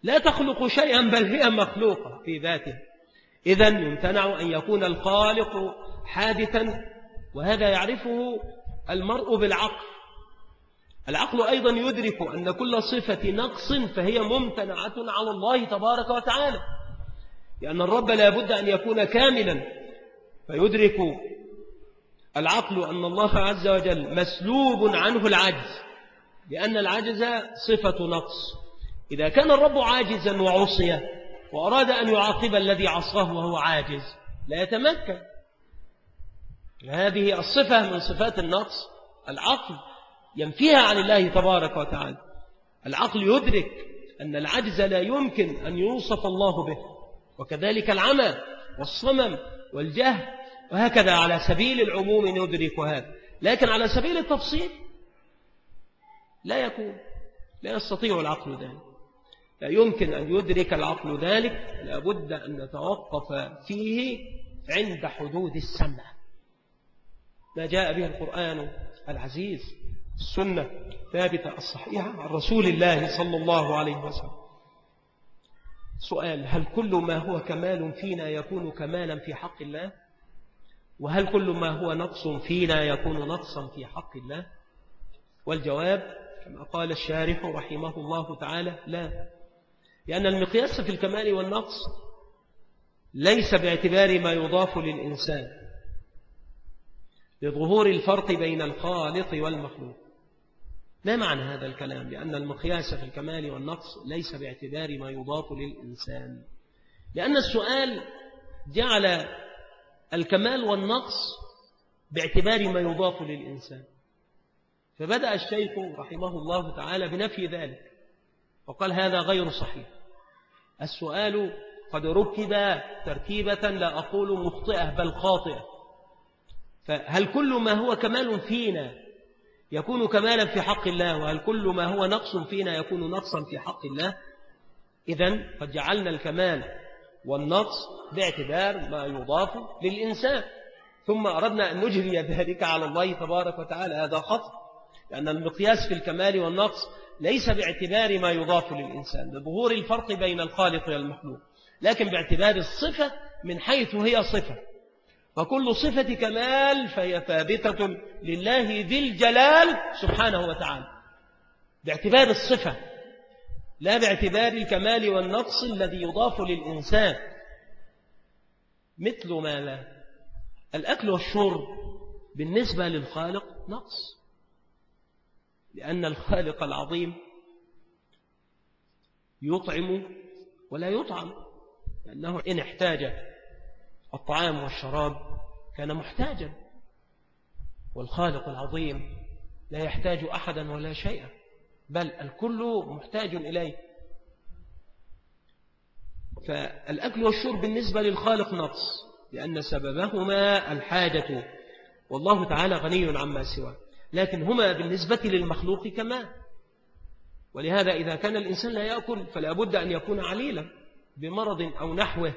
لا تخلق شيئا بل هي مخلوقة في ذاته. إذا يمتنع أن يكون الخالق حادثا وهذا يعرفه المرء بالعقل. العقل أيضا يدرك أن كل صفة نقص فهي ممتنعة على الله تبارك وتعالى لأن الرب لا بد أن يكون كاملا. فيدرك العقل أن الله عز وجل مسلوب عنه العجز لأن العجز صفة نقص. إذا كان الرب عاجزا وعصي وأراد أن يعاقب الذي عصاه وهو عاجز لا يتمكن. هذه الصفة من صفات النقص العقل ينفيها عن الله تبارك وتعالى. العقل يدرك أن العجز لا يمكن أن يوصف الله به وكذلك العمى والصمم والجهل وهكذا على سبيل العموم ندرك هذا. لكن على سبيل التفصيل لا يكون لا يستطيع العقل ذلك. لا يمكن أن يدرك العقل ذلك لابد أن نتوقف فيه عند حدود السمع. ما جاء به القرآن العزيز السنة ثابتة الصحيحة عن رسول الله صلى الله عليه وسلم. سؤال هل كل ما هو كمال فينا يكون كمالا في حق الله؟ وهل كل ما هو نقص فينا يكون نقصا في حق الله؟ والجواب كما قال الشارح رحمه الله تعالى لا. لأن المقياس في الكمال والنقص ليس باعتبار ما يضاف للإنسان لظهور الفرق بين الخالق والمخلوق. ما معنى هذا الكلام؟ لأن المقياس في الكمال والنقص ليس باعتبار ما يضاف للإنسان. لأن السؤال جعل الكمال والنقص باعتبار ما يضاف للإنسان. فبدأ الشيخ رحمه الله تعالى بنفي ذلك وقال هذا غير صحيح. السؤال قد ركب تركيبة لا أقول مخطئة بل خاطئة. فهل كل ما هو كمال فينا يكون كمالا في حق الله وهل كل ما هو نقص فينا يكون نقصا في حق الله؟ إذا قد جعلنا الكمال والنقص باعتبار ما يضاف للإنسان. ثم أردنا أن نجري ذلك على الله تبارك وتعالى. هذا خطأ لأن المقياس في الكمال والنقص ليس باعتبار ما يضاف للإنسان بظهور الفرق بين الخالق والمخلوق لكن باعتبار الصفة من حيث هي صفة. فكل صفة كمال فهي ثابتة لله ذي الجلال سبحانه وتعالى. باعتبار الصفة لا باعتبار الكمال والنقص الذي يضاف للإنسان. مثل ما لا الأكل والشرب بالنسبة للخالق نقص لأن الخالق العظيم يطعم ولا يطعم لأنه إن احتاج الطعام والشراب كان محتاجا والخالق العظيم لا يحتاج أحدا ولا شيئا بل الكل محتاج إليه. فالأكل والشرب بالنسبة للخالق نقص لأن سببهما الحاجة والله تعالى غني عما سواه. لكن هما بالنسبة للمخلوق كما. ولهذا إذا كان الإنسان لا يأكل فلا بد أن يكون عليلا بمرض أو نحوه.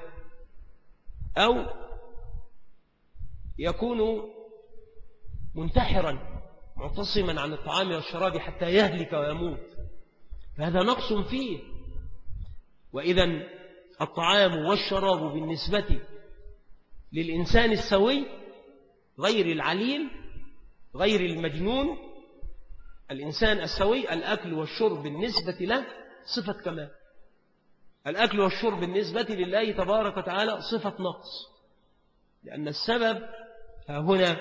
أو يكون منتحرا معتصما عن الطعام والشراب حتى يهلك ويموت. فهذا نقص فيه. وإذا الطعام والشراب بالنسبة للإنسان السوي غير العليل غير المجنون. الإنسان السوي الأكل والشرب بالنسبة له صفة كمال. الأكل والشرب بالنسبة لله تبارك وتعالى صفة نقص لأن السبب هنا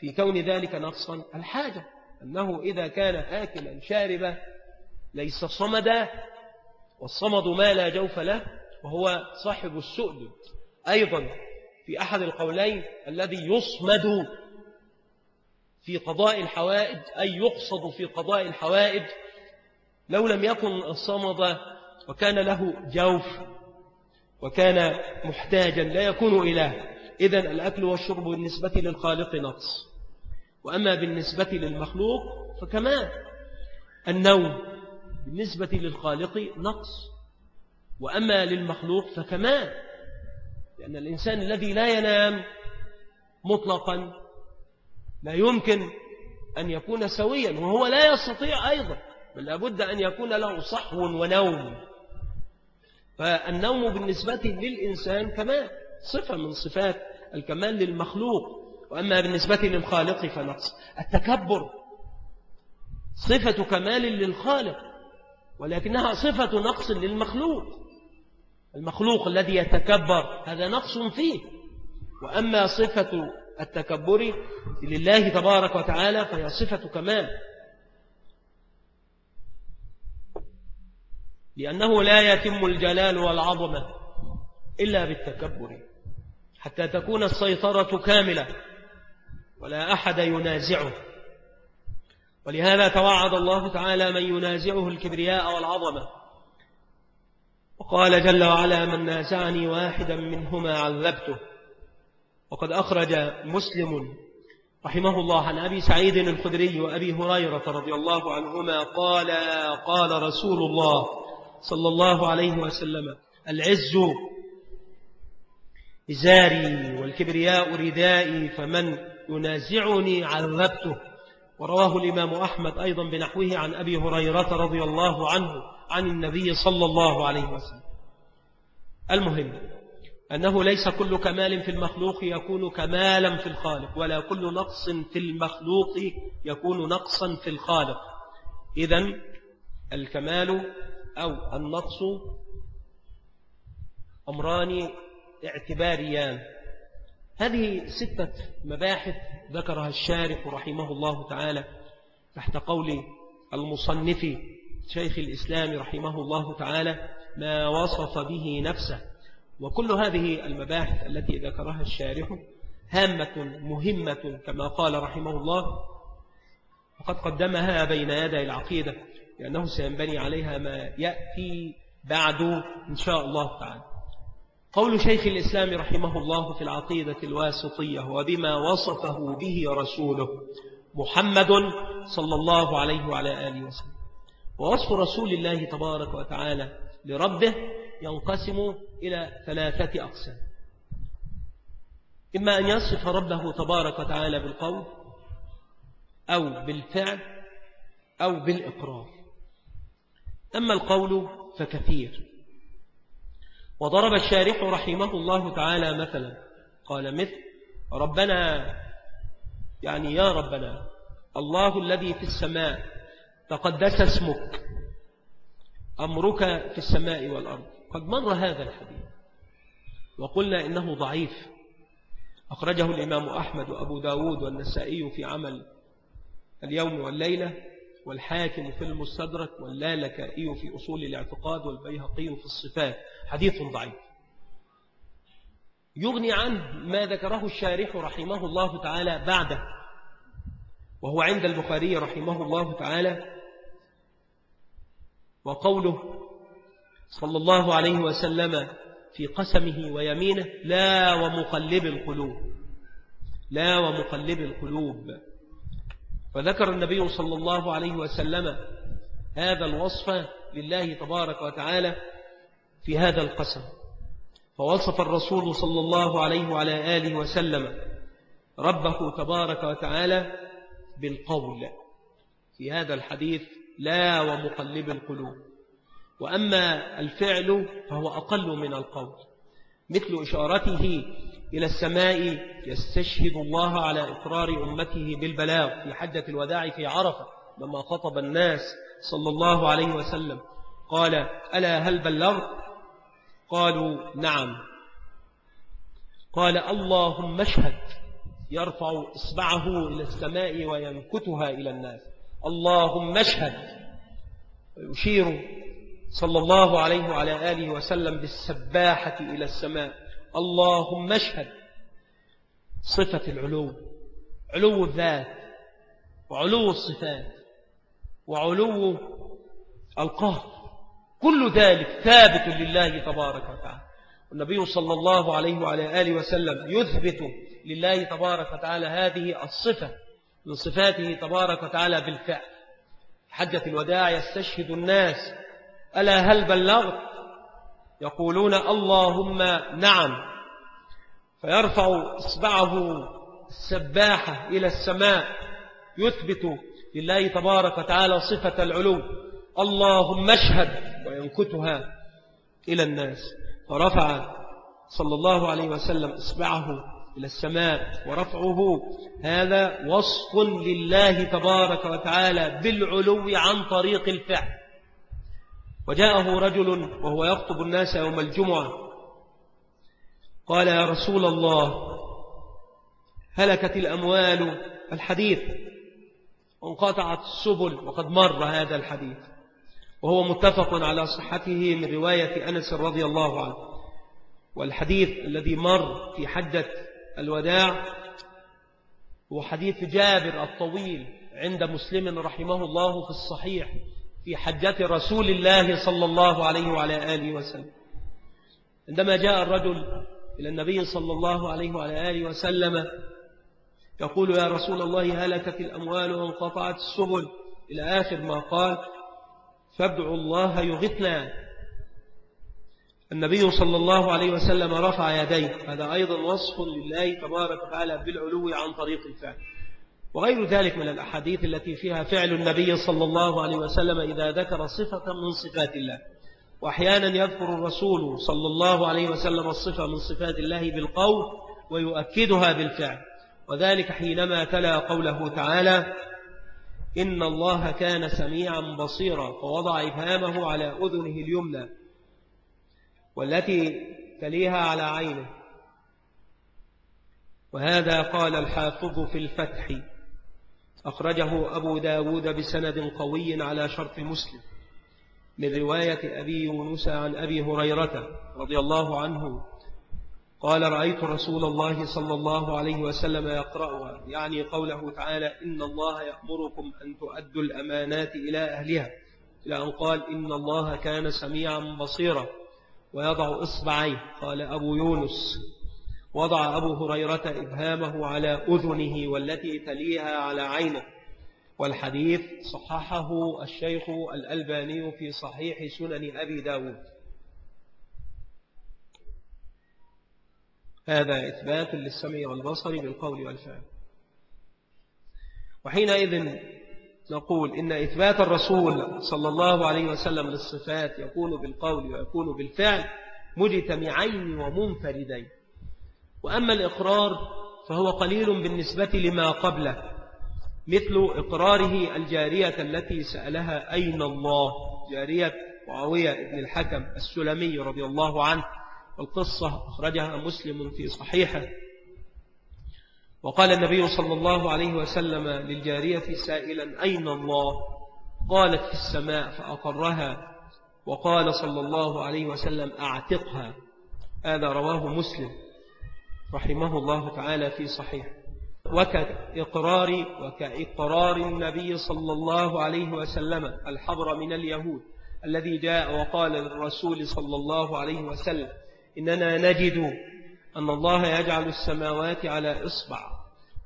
في كون ذلك نقصا الحاجة أنه إذا كان آكلا شاربا ليس صمدا والصمد ما لا جوف له وهو صاحب السؤدد أيضا في أحد القولين الذي يصمد في قضاء الحوائج أي يقصد في قضاء الحوائج لو لم يكن الصمد وكان له جوف وكان محتاجا لا يكون إله. إذا الأكل والشرب بالنسبة للخالق نقص. وأما بالنسبة للمخلوق فكمان النوم بالنسبة للخالق نقص. وأما للمخلوق فكمان لأن الإنسان الذي لا ينام مطلقا لا يمكن أن يكون سويا وهو لا يستطيع أيضا بل لابد أن يكون له صحو ونوم. فالنوم بالنسبة للإنسان كمان صفة من صفات الكمال للمخلوق وأما بالنسبة للخالق فنقص. التكبر صفة كمال للخالق ولكنها صفة نقص للمخلوق. المخلوق الذي يتكبر هذا نقص فيه. وأما صفة التكبر لله تبارك وتعالى فهي صفة كمال. لأنه لا يتم الجلال والعظمة إلا بالتكبر حتى تكون السيطرة كاملة ولا أحد ينازعه. ولهذا توعد الله تعالى من ينازعه الكبرياء والعظمة. وقال جل وعلا من نازعني واحدا منهما عذبته وقد أخرج مسلم رحمه الله عن أبي سعيد الخدري وأبي هريرة رضي الله عنهما قال قال رسول الله صلى الله عليه وسلم العز إزاري والكبرياء ردائي فمن ينازعني عذبته ورواه الإمام أحمد أيضا بنحوه عن أبي هريرة رضي الله عنه عن النبي صلى الله عليه وسلم. المهم أنه ليس كل كمال في المخلوق يكون كمالا في الخالق ولا كل نقص في المخلوق يكون نقصا في الخالق. إذا الكمال أو النقص أمران اعتباريان. هذه ستة مباحث ذكرها الشارح رحمه الله تعالى تحت قول المصنف شيخ الإسلام رحمه الله تعالى ما وصف به نفسه وكل هذه المباحث التي ذكرها الشارح هامة مهمة كما قال رحمه الله وقد قدمها بين يدي العقيدة لأنه سينبني عليها ما يأتي بعد إن شاء الله تعالى. قول شيخ الإسلام رحمه الله في العقيدة الواسطية وبما وصفه به رسوله محمد صلى الله عليه وعلى آله وسلم. ووصف رسول الله تبارك وتعالى لربه ينقسم إلى ثلاثة أقسام. إما أن يصف ربه تبارك وتعالى بالقول أو بالفعل أو بالإقرار. أما القول فكثير. وضرب الشارح رحمه الله تعالى مثلا قال مثل ربنا يعني يا ربنا الله الذي في السماء تقدس اسمك أمرك في السماء والأرض. قد مر هذا الحديث. وقلنا إنه ضعيف. أخرجه الإمام أحمد وأبو داود والنسائي في عمل اليوم والليلة. والحاكم في المستدرك واللالكائي في أصول الاعتقاد والبيهقي في الصفات. حديث ضعيف. يغني عنه ما ذكره الشارح رحمه الله تعالى بعده وهو عند البخاري رحمه الله تعالى وقوله صلى الله عليه وسلم في قسمه ويمينه لا ومقلب القلوب لا ومقلب القلوب. فذكر النبي صلى الله عليه وسلم هذا الوصف لله تبارك وتعالى في هذا القسم. فوصف الرسول صلى الله عليه وعلى آله وسلم ربه تبارك وتعالى بالقول. في هذا الحديث لا ومقلب القلوب. وأما الفعل فهو أقل من القول. مثل إشارته إلى السماء يستشهد الله على إقرار أمته بالبلاغ في حجة الوداع في عرفة لما خطب الناس صلى الله عليه وسلم. قال ألا هل بلغت؟ قالوا نعم. قال اللهم اشهد يرفع إصبعه إلى السماء وينكتها إلى الناس. اللهم اشهد. ويشير صلى الله عليه وعلى آله وسلم بالسباحة إلى السماء. اللهم اشهد صفة العلو علو الذات وعلو الصفات وعلو القهر. كل ذلك ثابت لله تبارك وتعالى. والنبي صلى الله عليه وعلى آله وسلم يثبت لله تبارك وتعالى هذه الصفة من صفاته تبارك وتعالى بالفعل. حجة الوداع يستشهد الناس. ألا هل بلغت يقولون اللهم نعم. فيرفع إصبعه السباحة إلى السماء يثبت لله تبارك وتعالى صفة العلو. اللهم اشهد وينكتها إلى الناس. فرفع صلى الله عليه وسلم إصبعه إلى السماء ورفعه. هذا وصف لله تبارك وتعالى بالعلو عن طريق الفعل. وجاءه رجل وهو يخطب الناس يوم الجمعة. قال يا رسول الله هلكت الأموال الحديث وانقطعت السبل وقد مر هذا الحديث. وهو متفق على صحته من رواية أنس رضي الله عنه. والحديث الذي مر في حجة الوداع هو حديث جابر الطويل عند مسلم رحمه الله في الصحيح. في حجة رسول الله صلى الله عليه وعلى آله وسلم. عندما جاء الرجل إلى النبي صلى الله عليه وعلى آله وسلم يقول يا رسول الله هلكت الأموال وانقطعت السبل. إلى آخر ما قال فادعوا الله يغثنا. النبي صلى الله عليه وسلم رفع يديه. هذا أيضا وصف لله تبارك وتعالى بالعلو عن طريق الفعل. وغير ذلك من الأحاديث التي فيها فعل النبي صلى الله عليه وسلم إذا ذكر صفة من صفات الله. وأحيانا يذكر الرسول صلى الله عليه وسلم الصفة من صفات الله بالقول ويؤكدها بالفعل. وذلك حينما تلا قوله تعالى إن الله كان سميعا بصيرا. فوضع إبهامه على أذنه اليمنى والتي تليها على عينه. وهذا قال الحافظ في الفتح. أخرجه أبو داود بسند قوي على شرط مسلم. من رواية أبي يونس عن أبي هريرة رضي الله عنه قال رأيت رسول الله صلى الله عليه وسلم يقرأها يعني قوله تعالى إن الله يأمركم أن تؤدوا الأمانات إلى أهلها إلى أن قال إن الله كان سميعا بصيرا ويضع إصبعيه. قال أبو يونس وضع أبو هريرة إبهامه على أذنه والتي تليها على عينه. والحديث صححه الشيخ الألباني في صحيح سنن أبي داود. هذا إثبات للسمع والبصر بالقول والفعل. وحينئذ نقول إن إثبات الرسول صلى الله عليه وسلم للصفات يكون بالقول ويكون بالفعل مجتمعين ومنفردين. وأما الإقرار فهو قليل بالنسبة لما قبله مثل إقراره الجارية التي سألها أين الله؟ جارية معاوية بن الحكم السلمي رضي الله عنه القصة أخرجها مسلم في صحيحه. وقال النبي صلى الله عليه وسلم للجارية سائلا أين الله؟ قالت في السماء فأقرها وقال صلى الله عليه وسلم أعتقها. هذا رواه مسلم. رحمه الله تعالى في صحيح. وكإقرار وكإقرار النبي صلى الله عليه وسلم الحبر من اليهود الذي جاء وقال للرسول صلى الله عليه وسلم إننا نجد أن الله يجعل السماوات على إصبع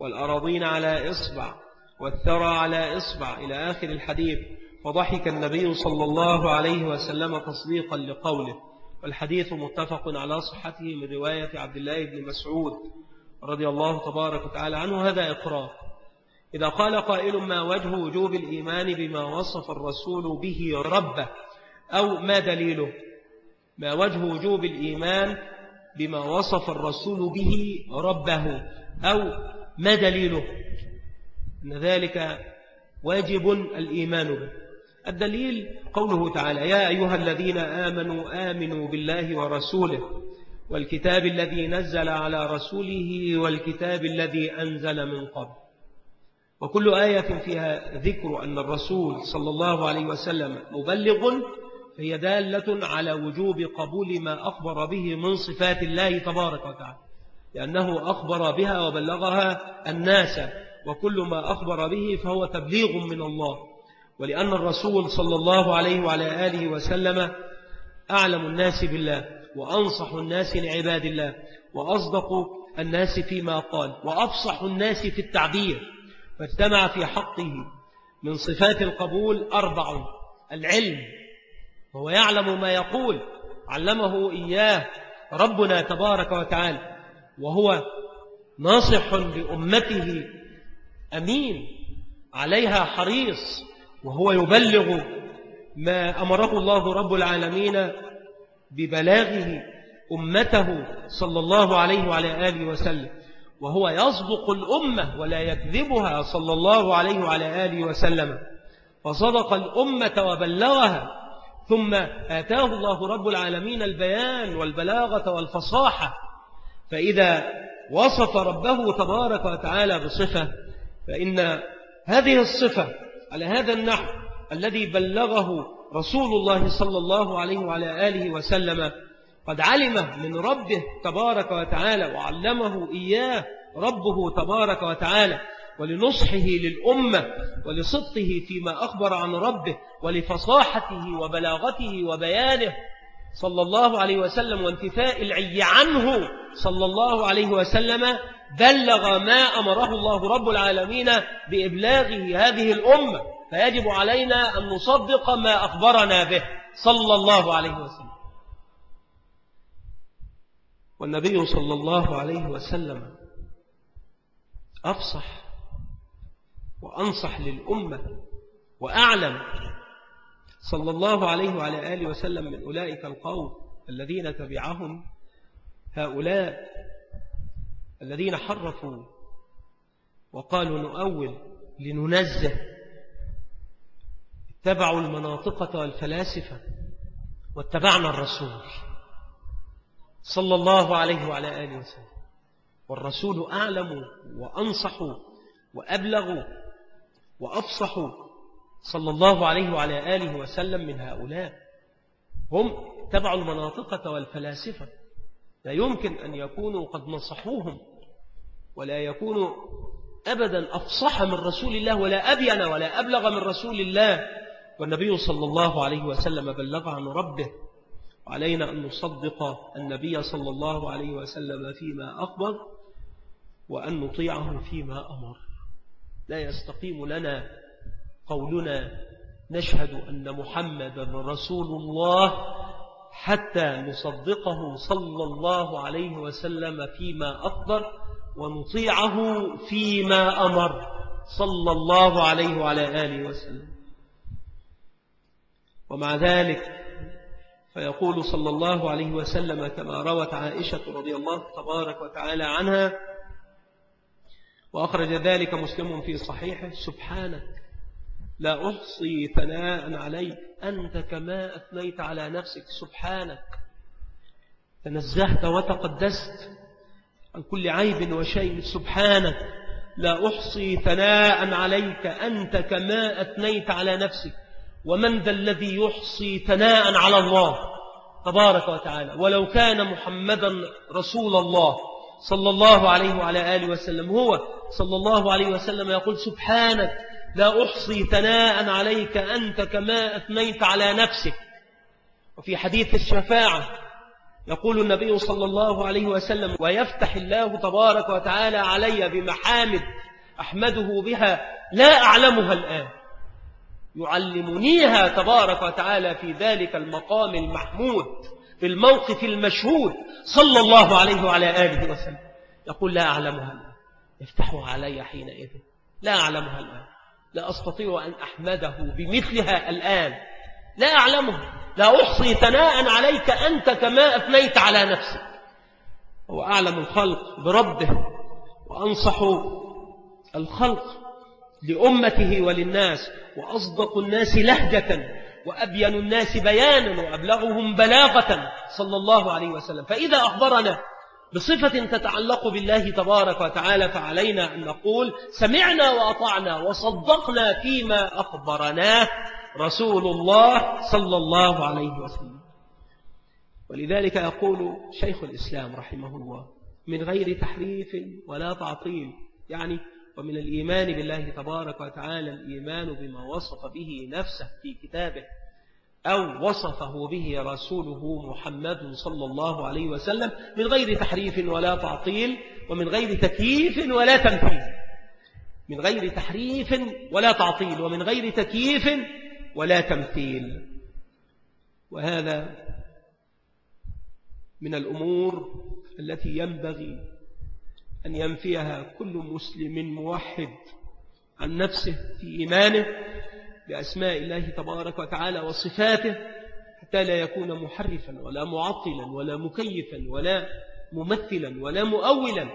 والأراضين على إصبع والثرى على إصبع. إلى آخر الحديث فضحك النبي صلى الله عليه وسلم تصديقا لقوله. والحديث متفق على صحته من رواية عبد الله بن مسعود رضي الله تبارك وتعالى عنه هذا إقرار إذا قال قائل ما وجه وجوب الإيمان بما وصف الرسول به ربه أو ما دليله؟ ما وجه وجوب الإيمان بما وصف الرسول به ربه أو ما دليله؟ أن ذلك واجب الإيمان به. الدليل قوله تعالى يا أيها الذين آمنوا آمنوا بالله ورسوله والكتاب الذي نزل على رسوله والكتاب الذي أنزل من قبل. وكل آية فيها ذكر أن الرسول صلى الله عليه وسلم مبلغ فهي دالة على وجوب قبول ما أخبر به من صفات الله تبارك وتعالى لأنه أخبر بها وبلغها الناس وكل ما أخبر به فهو تبليغ من الله. ولأن الرسول صلى الله عليه وعلى آله وسلم أعلم الناس بالله وأنصح الناس لعباد الله وأصدق الناس فيما قال وأفصح الناس في التعبير فاجتمع في حقه من صفات القبول أربع العلم وهو يعلم ما يقول علمه إياه ربنا تبارك وتعالى وهو ناصح لأمته أمين عليها حريص وهو يبلغ ما أمره الله رب العالمين ببلاغه أمته صلى الله عليه وعلى آله وسلم. وهو يصدق الأمة ولا يكذبها صلى الله عليه وعلى آله وسلم. فصدق الأمة وبلغها ثم آتاه الله رب العالمين البيان والبلاغة والفصاحة. فإذا وصف ربه تبارك وتعالى بصفة فإن هذه الصفة على هذا النحو الذي بلغه رسول الله صلى الله عليه وعلى آله وسلم قد علم من ربه تبارك وتعالى وعلمه إياه ربه تبارك وتعالى ولنصحه للأمة ولصدقه فيما أخبر عن ربه ولفصاحته وبلاغته وبيانه صلى الله عليه وسلم وانتفاء العي عنه صلى الله عليه وسلم بلغ ما أمره الله رب العالمين بإبلاغه هذه الأمة فيجب علينا أن نصدق ما أخبرنا به. صلى الله عليه وسلم. والنبي صلى الله عليه وسلم أفصح وأنصح للأمة وأعلم. صلى الله عليه وعلى آله وسلم من أولئك القوم الذين تبعهم هؤلاء الذين حرفوا وقالوا نؤول لننزه. اتبعوا المناطقة والفلاسفة واتبعنا الرسول صلى الله عليه وعلى آله وسلم. والرسول أعلم وأنصح وأبلغ وأفصح صلى الله عليه وعلى آله وسلم من هؤلاء. هم تبعوا المناطقة والفلاسفة. لا يمكن أن يكونوا قد نصحوهم ولا يكونوا أبدا أفصح من رسول الله ولا أبين ولا أبلغ من رسول الله. والنبي صلى الله عليه وسلم بلغ عن ربه وعلينا أن نصدق النبي صلى الله عليه وسلم فيما أخبر وأن نطيعه فيما أمر. لا يستقيم لنا قولنا نشهد أن محمد رسول الله حتى نصدقه صلى الله عليه وسلم فيما أخبر ونطيعه فيما أمر صلى الله عليه وعلى آله وسلم. ومع ذلك فيقول صلى الله عليه وسلم كما روت عائشة رضي الله تبارك وتعالى عنها وأخرج ذلك مسلم في صحيحه سبحانك لا أحصي ثناء عليك أنت كما أثنيت على نفسك سبحانك. تنزهت وتقدست. عن كل عيب وشيء سبحانك لا أحصي ثناء عليك أنت كما أثنيت على نفسك. ومن ذا الذي يحصي ثناء على الله؟ تبارك وتعالى. ولو كان محمدا رسول الله صلى الله عليه وعلى آله وسلم. هو صلى الله عليه وسلم يقول سبحانك لا أحصي ثناء عليك أنت كما أثنيت على نفسك. وفي حديث الشفاعة يقول النبي صلى الله عليه وسلم ويفتح الله تبارك وتعالى علي بمحامد أحمده بها لا أعلمها الآن. يعلمنيها تبارك وتعالى في ذلك المقام المحمود في الموقف المشهود صلى الله عليه وعلى آله وسلم. يقول لا أعلمها الآن. يفتحها علي حينئذ. لا أعلمها الآن. لا أستطيع أن أحمده بمثلها الآن. لا أعلمها لا أحصي ثناء عليك أنت كما أثنيت على نفسك. هو أعلم الخلق بربه وأنصح الخلق لأمته وللناس وأصدق الناس لهجة وأبين الناس بيانا وأبلغهم بلاغة صلى الله عليه وسلم. فإذا أخبرنا بصفة تتعلق بالله تبارك وتعالى فعلينا أن نقول سمعنا وأطعنا وصدقنا فيما أخبرناه رسول الله صلى الله عليه وسلم. ولذلك يقول شيخ الإسلام رحمه الله من غير تحريف ولا تعطيل. يعني ومن الإيمان بالله تبارك وتعالى الإيمان بما وصف به نفسه في كتابه. أو وصفه به رسوله محمد صلى الله عليه وسلم من غير تحريف ولا تعطيل ومن غير تكييف ولا تمثيل. من غير تحريف ولا تعطيل ومن غير تكييف ولا تمثيل. وهذا من الأمور التي ينبغي أن ينفيها كل مسلم موحد عن نفسه في إيمانه بأسماء الله تبارك وتعالى وصفاته حتى لا يكون محرفا ولا معطلا ولا مكيفا ولا ممثلا ولا مؤولا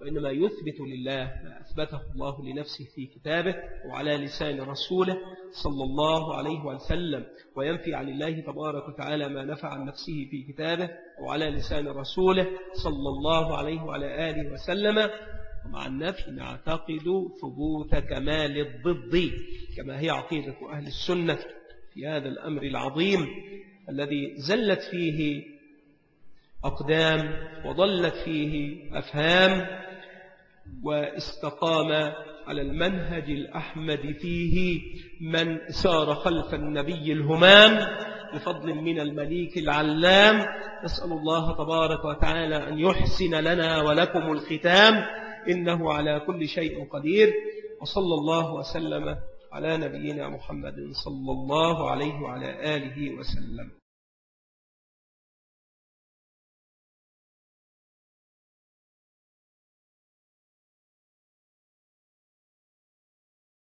وإنما يثبت لله ما أثبته الله لنفسه في كتابه وعلى لسان رسوله صلى الله عليه وسلم وينفي عن الله تبارك وتعالى ما نفع عن نفسه في كتابه وعلى لسان رسوله صلى الله عليه وعلى آله وسلم. ومع النفي نعتقد ثبوت كمال الضد كما هي عقيدة أهل السنة في هذا الأمر العظيم الذي زلت فيه أقدام وضلت فيه أفهام واستقام على المنهج الأحمد فيه من سار خلف النبي الهمام بفضل من المليك العلام. نسأل الله تبارك وتعالى أن يحسن لنا ولكم الختام. إنه على كل شيء قدير وصلى الله وسلم على نبينا محمد صلى الله عليه وعلى آله وسلم.